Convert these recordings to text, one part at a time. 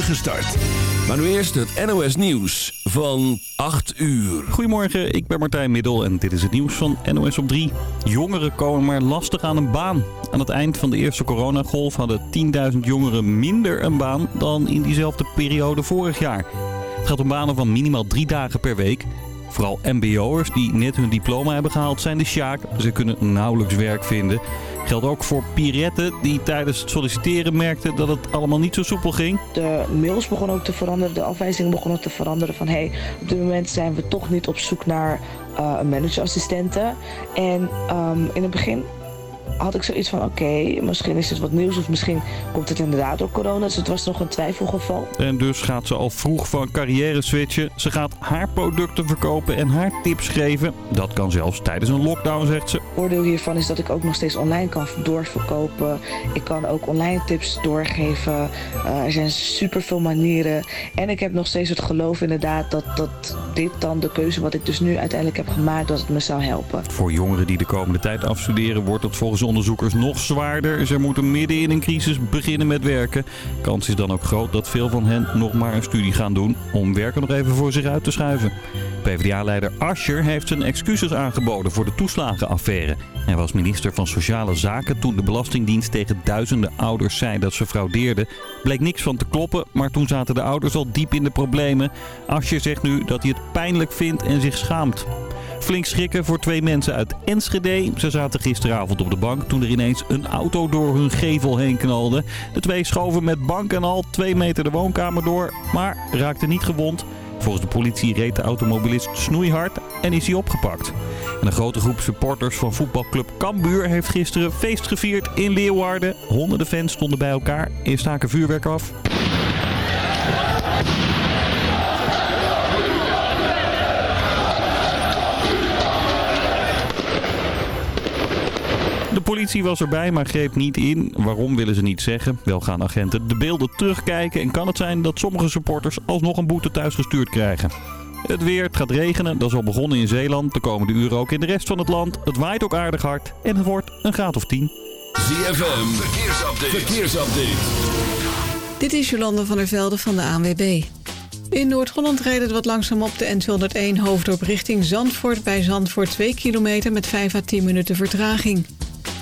start. Maar nu eerst het NOS Nieuws van 8 uur. Goedemorgen, ik ben Martijn Middel en dit is het nieuws van NOS op 3. Jongeren komen maar lastig aan een baan. Aan het eind van de eerste coronagolf hadden 10.000 jongeren minder een baan dan in diezelfde periode vorig jaar. Het gaat om banen van minimaal drie dagen per week. Vooral mbo'ers die net hun diploma hebben gehaald zijn de sjaak. Ze kunnen nauwelijks werk vinden. Geldt ook voor piretten die tijdens het solliciteren merkten dat het allemaal niet zo soepel ging. De mails begonnen ook te veranderen, de afwijzingen begonnen te veranderen. Van hey, op dit moment zijn we toch niet op zoek naar uh, een managerassistente. En um, in het begin had ik zoiets van oké, misschien is het wat nieuws of misschien komt het inderdaad door corona. Dus het was nog een twijfelgeval. En dus gaat ze al vroeg van carrière switchen. Ze gaat haar producten verkopen en haar tips geven. Dat kan zelfs tijdens een lockdown, zegt ze. Voordeel hiervan is dat ik ook nog steeds online kan doorverkopen. Ik kan ook online tips doorgeven. Uh, er zijn superveel manieren. En ik heb nog steeds het geloof inderdaad dat, dat dit dan de keuze wat ik dus nu uiteindelijk heb gemaakt, dat het me zou helpen. Voor jongeren die de komende tijd afstuderen wordt het volgens onderzoekers nog zwaarder. Ze moeten midden in een crisis beginnen met werken. Kans is dan ook groot dat veel van hen nog maar een studie gaan doen om werken nog even voor zich uit te schuiven. PvdA-leider Ascher heeft zijn excuses aangeboden voor de toeslagenaffaire. Hij was minister van Sociale Zaken toen de Belastingdienst tegen duizenden ouders zei dat ze fraudeerden. Bleek niks van te kloppen, maar toen zaten de ouders al diep in de problemen. Ascher zegt nu dat hij het pijnlijk vindt en zich schaamt. Flink schrikken voor twee mensen uit Enschede. Ze zaten gisteravond op de bank toen er ineens een auto door hun gevel heen knalde. De twee schoven met bank en al twee meter de woonkamer door, maar raakten niet gewond. Volgens de politie reed de automobilist snoeihard en is hij opgepakt. En een grote groep supporters van voetbalclub Cambuur heeft gisteren feest gevierd in Leeuwarden. Honderden fans stonden bij elkaar en staken vuurwerk af. Politie was erbij, maar greep niet in. Waarom willen ze niet zeggen. Wel gaan agenten de beelden terugkijken en kan het zijn dat sommige supporters alsnog een boete thuis gestuurd krijgen. Het weer, het gaat regenen, dat is al begonnen in Zeeland. De komende uren ook in de rest van het land. Het waait ook aardig hard en het wordt een graad of 10. ZFM, verkeersupdate. verkeersupdate. Dit is Jolande van der Velde van de ANWB. In Noord-Holland rijdt het wat langzaam op de N201 hoofddorp richting Zandvoort. Bij Zandvoort 2 kilometer met 5 à 10 minuten vertraging.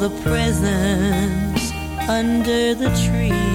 The presents under the tree.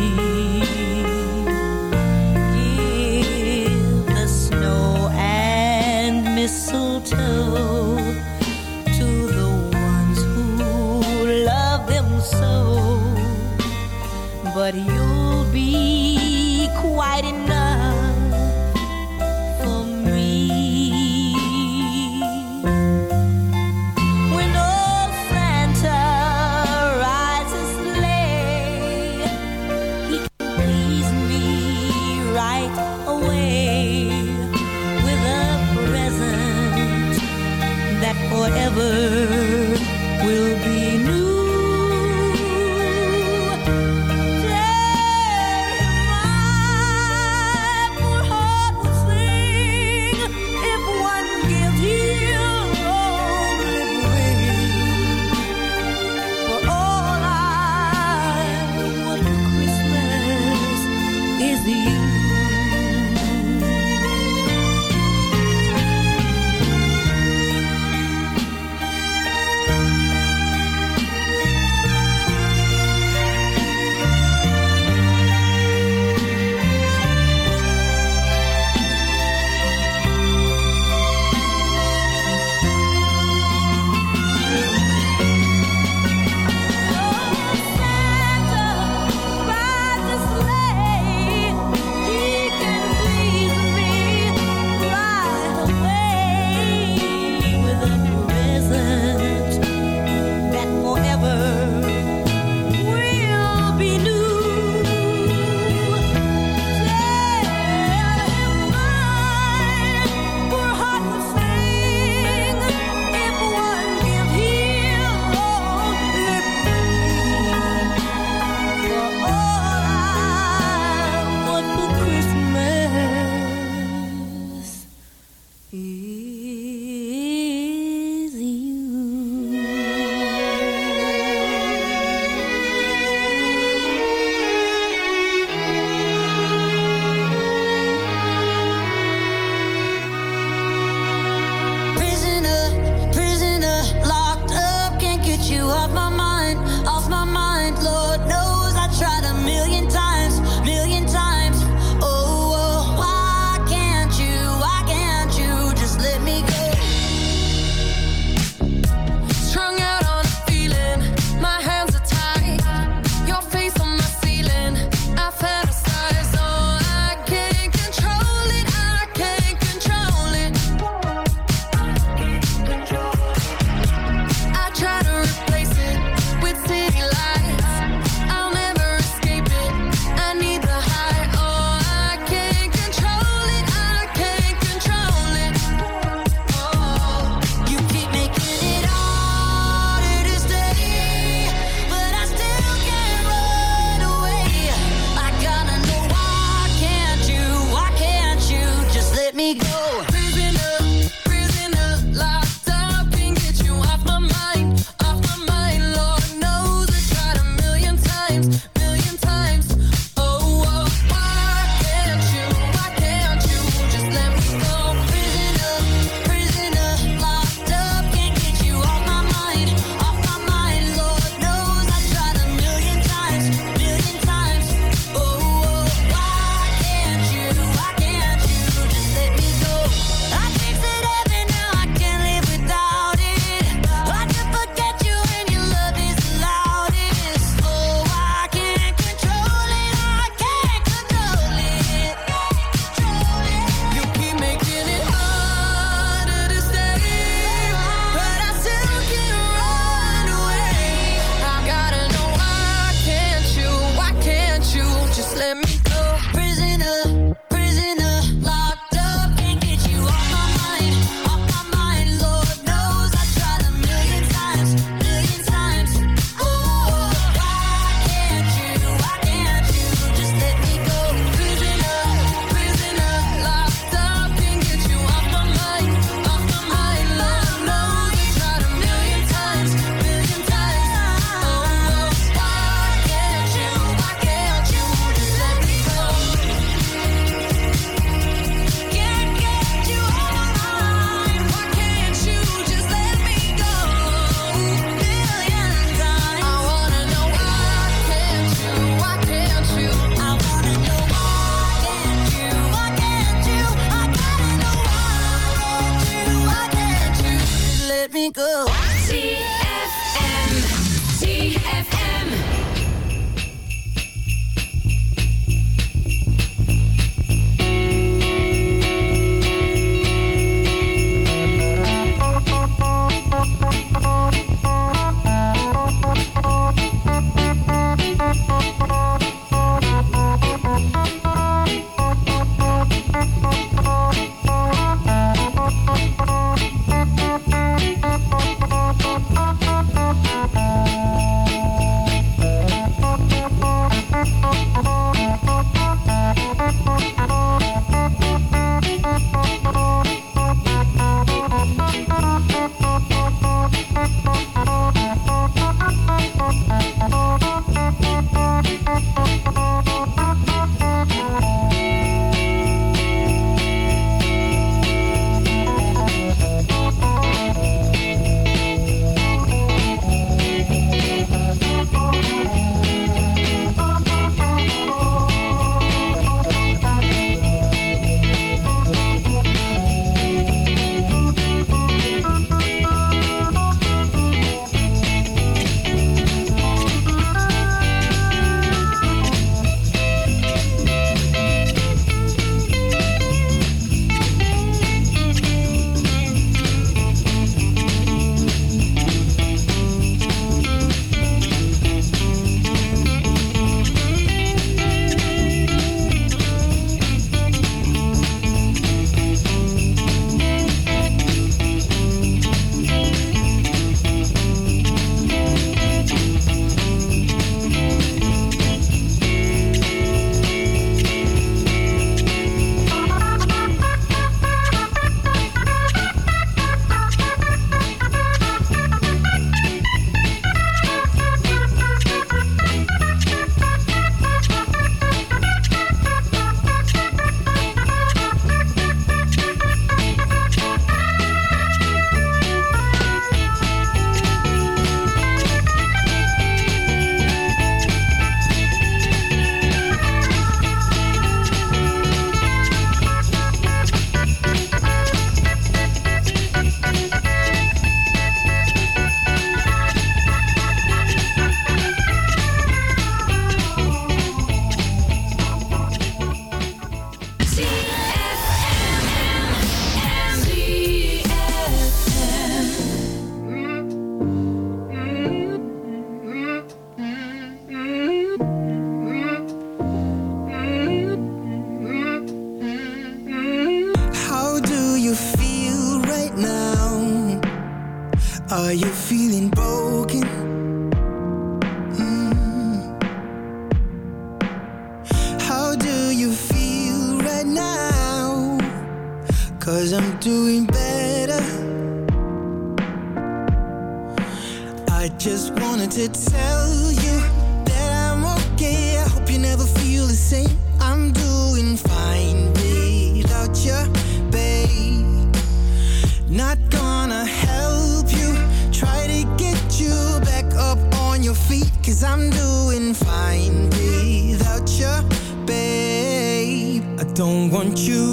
want you.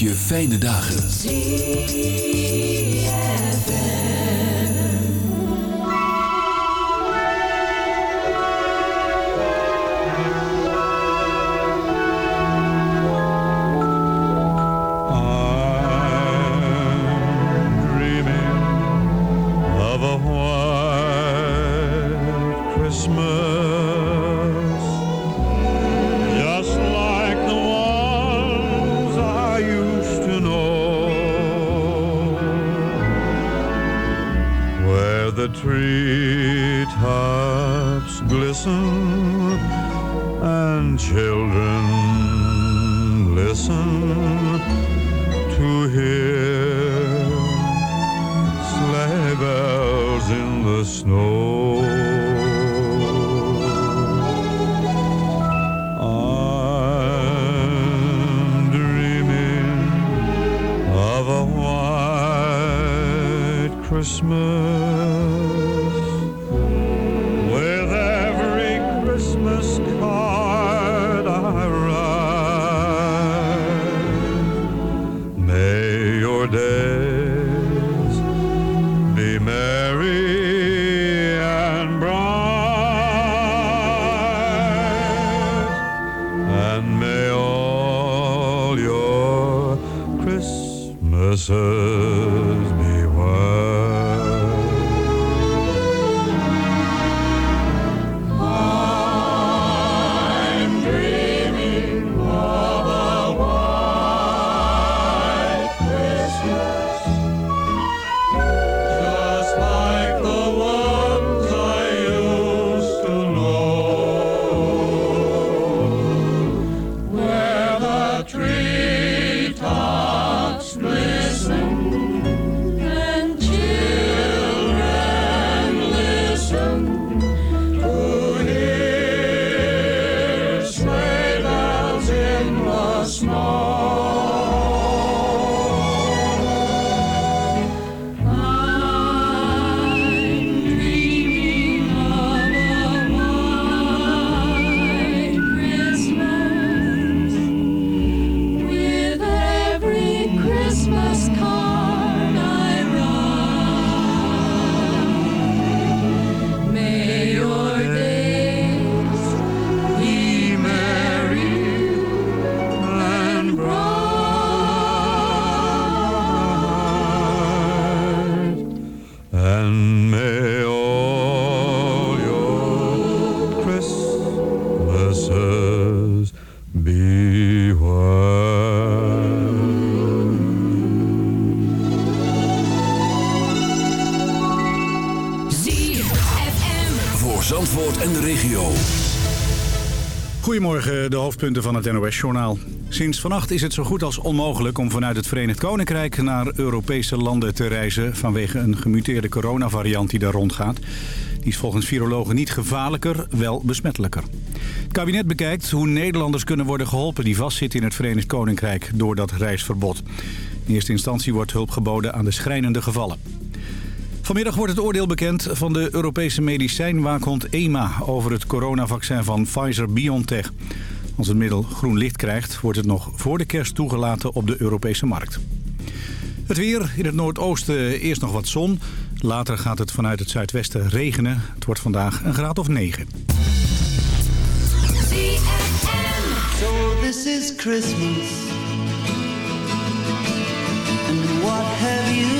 Je fijne dagen. Christmas, treetops glisten and children listen snow. De hoofdpunten van het NOS-journaal. Sinds vannacht is het zo goed als onmogelijk om vanuit het Verenigd Koninkrijk naar Europese landen te reizen... vanwege een gemuteerde coronavariant die daar rondgaat. Die is volgens virologen niet gevaarlijker, wel besmettelijker. Het kabinet bekijkt hoe Nederlanders kunnen worden geholpen die vastzitten in het Verenigd Koninkrijk door dat reisverbod. In eerste instantie wordt hulp geboden aan de schrijnende gevallen. Vanmiddag wordt het oordeel bekend van de Europese medicijnwaakhond EMA... over het coronavaccin van Pfizer-BioNTech. Als het middel groen licht krijgt, wordt het nog voor de kerst toegelaten op de Europese markt. Het weer, in het noordoosten eerst nog wat zon. Later gaat het vanuit het zuidwesten regenen. Het wordt vandaag een graad of 9. So this is Christmas. And what have you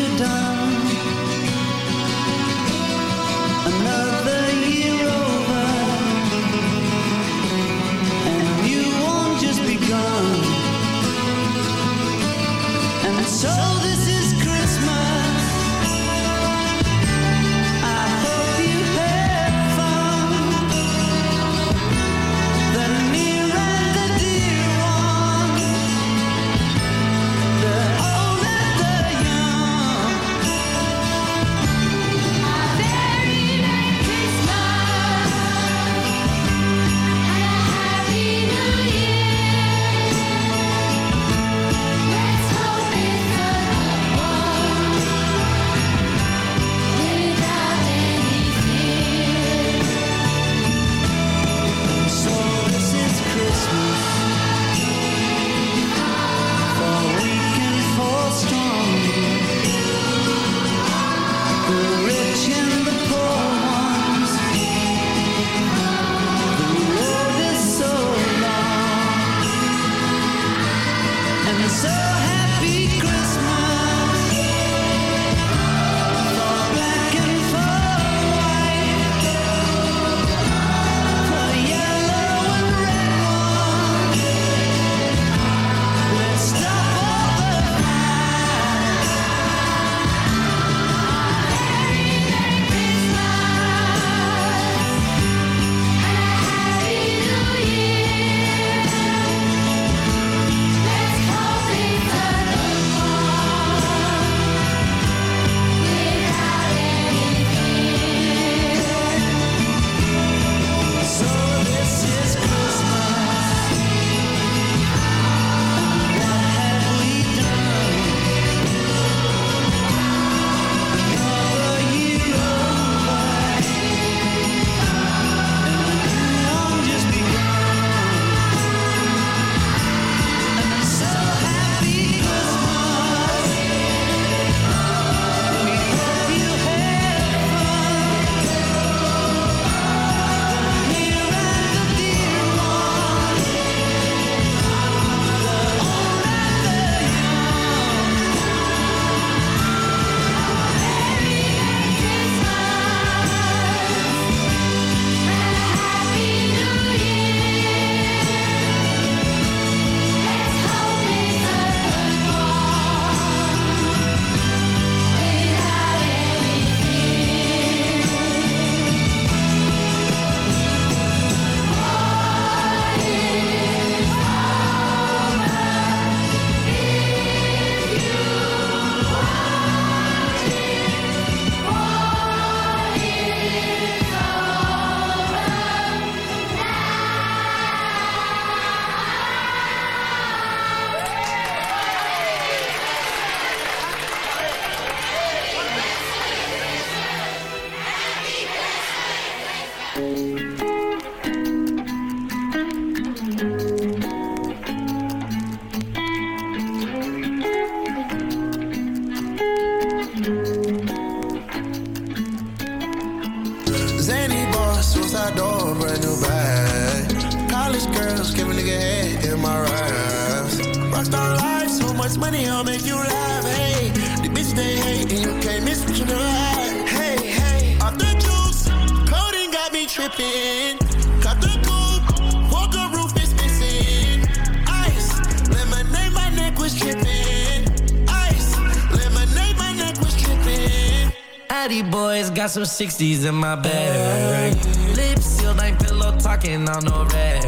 tripping. Cut the coupe, walker roof is missing. Ice, lemonade, my neck was tripping. Ice, lemonade, my neck was tripping. Addy boys got some 60s in my bag. Lips sealed, ain't pillow talking on no rag.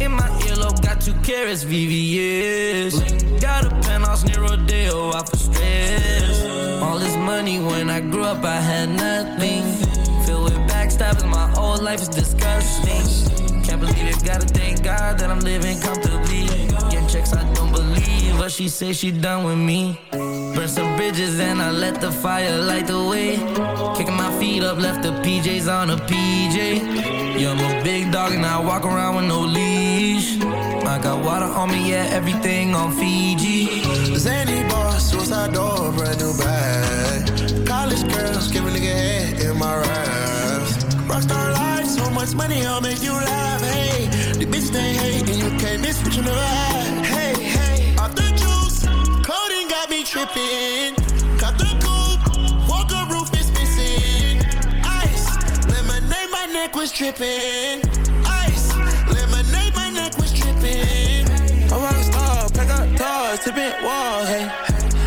In my earlobe, got two carrots, VVS. Got a penthouse near Rodeo, off of stress. All this money when I grew up, I had nothing. Backstabbing, my whole life is disgusting. Can't believe it, gotta thank God that I'm living comfortably. Getting checks, I don't believe, but she say she done with me. Burn some bridges and I let the fire light the way. Kicking my feet up, left the PJs on a PJ. Yeah, I'm a big dog and I walk around with no leash. I got water on me, yeah, everything on Fiji. Zany boss, suicide door, brand new bag. College girls, give a nigga head in my raps. Rockstar life, so much money, I'll make you laugh. Hey, the bitch they hate, and you can't miss what you never had. Hey, hey, off the juice, coding got me tripping. Cut the coupe, walker roof is missing. Ice, lemonade, my neck was tripping. Ice, lemonade, my neck was tripping. A rock star, pack up doors, tipping walls, hey.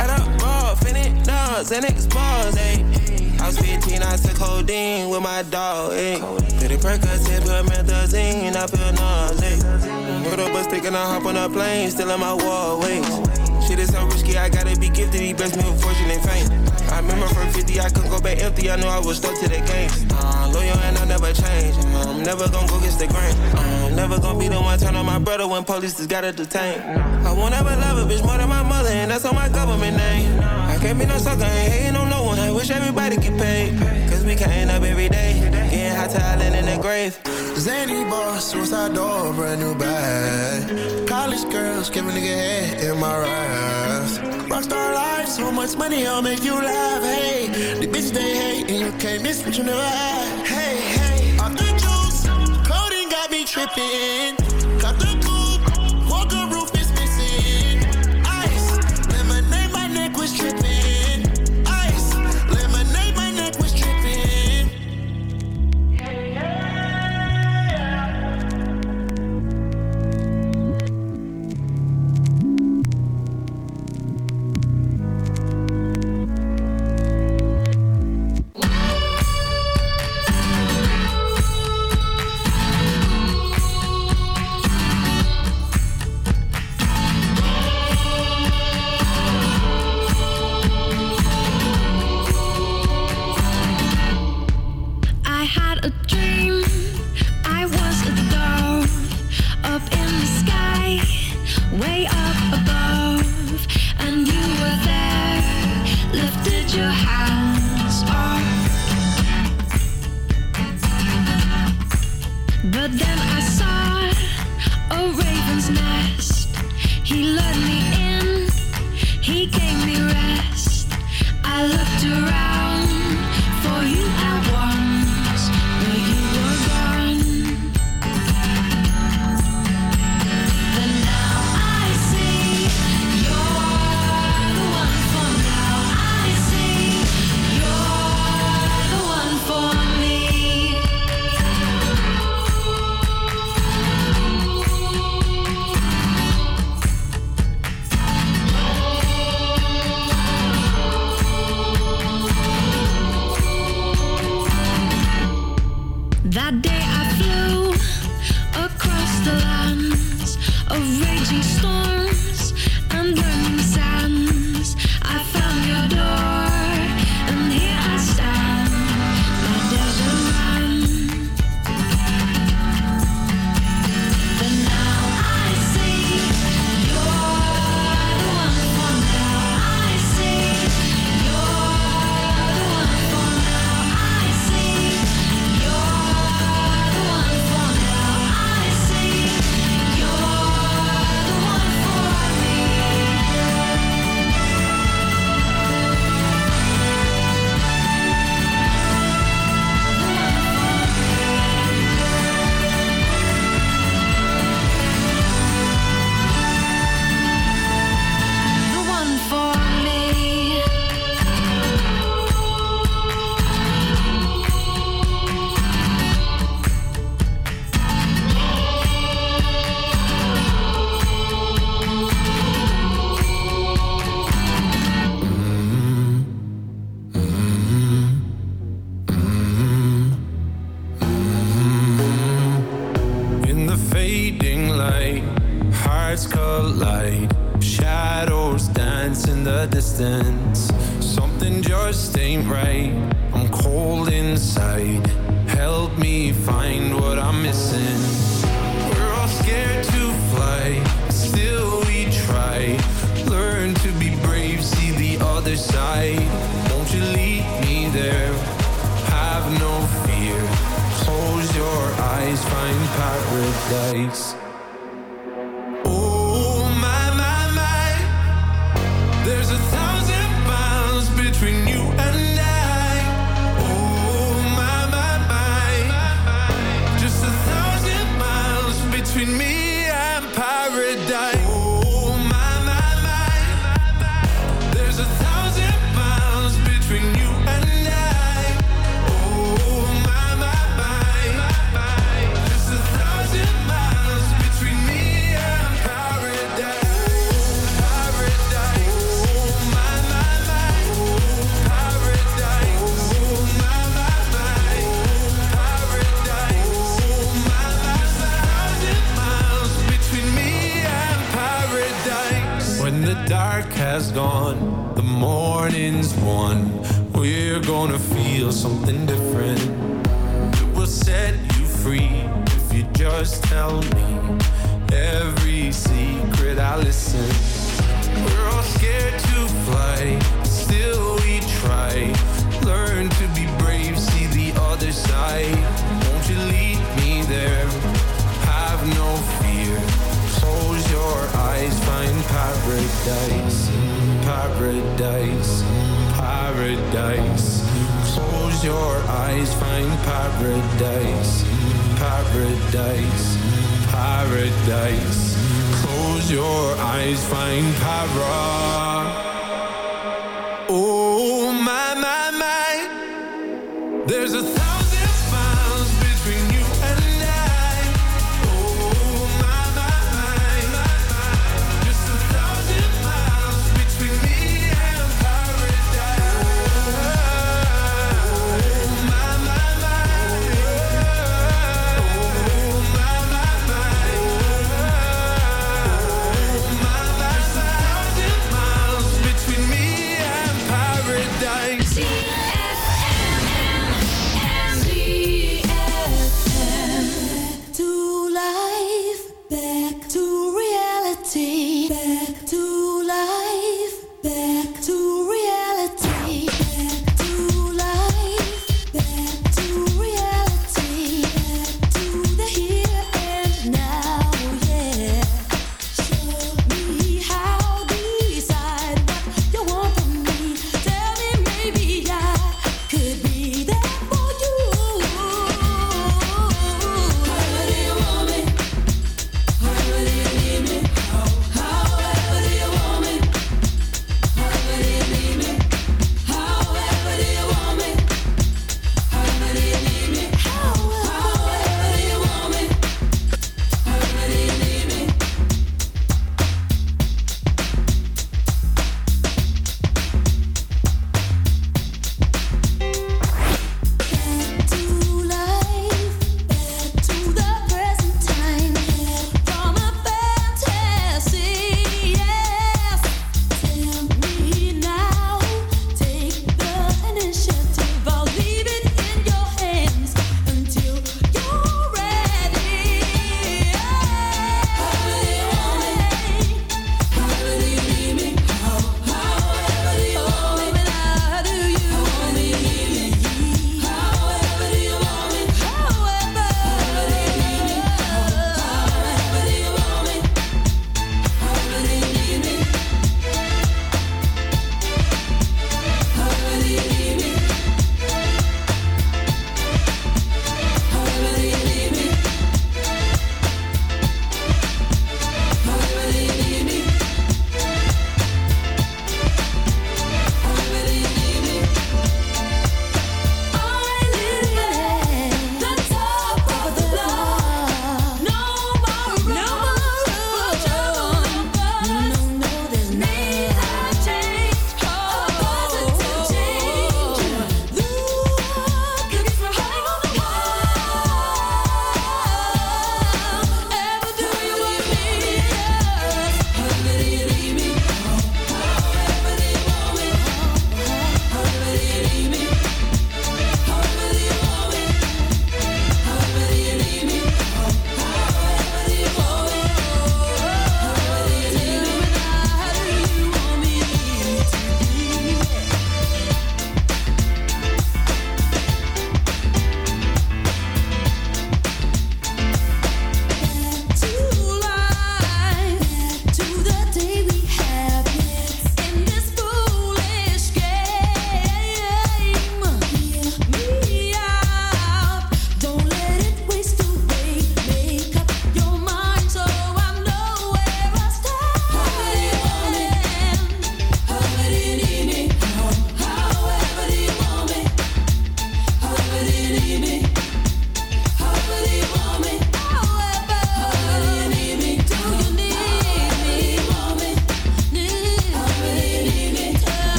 Add up raw, finish nuts, and expose, hey. I was 15, I took codeine with my dog, hey. Pretty Percocet, put methazine, I feel nauseous. Put up a stick and I hop on a plane, still in my wall, wait. Shit is so risky, I gotta be gifted, he blessed me with fortune and fame. I remember from 50, I couldn't go back empty, I knew I was stuck to the game. Uh, loyal and I never change, uh, I'm never gonna go against the grain. Uh, I'm never gonna be the one turn on my brother when police just gotta detain. I won't ever love a bitch more than my mother, and that's on my government name. I can't be no sucker, ain't hating on no wish everybody get paid. Cause we counting up every day, getting hot talent in the grave. Zany boss, suicide door, brand new bag. College girls, give a nigga head in my raps. Rockstar life, so much money, I'll make you laugh. Hey, the bitch they hate, and you can't miss what you never had. Hey, hey, off the juice, coding got me tripping. tell me every secret I listen. We're all scared to fly, still we try. Learn to be brave, see the other side. Won't you lead me there? Have no fear. Close your eyes, find paradise, paradise, paradise. Close your eyes, find paradise, paradise paradise. Close your eyes, find para. Oh my my my, there's a. Th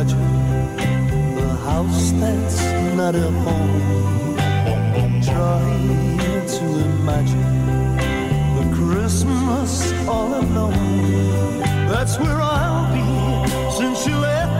imagine the house that's not a home. Try to imagine the Christmas all alone. That's where I'll be since you left.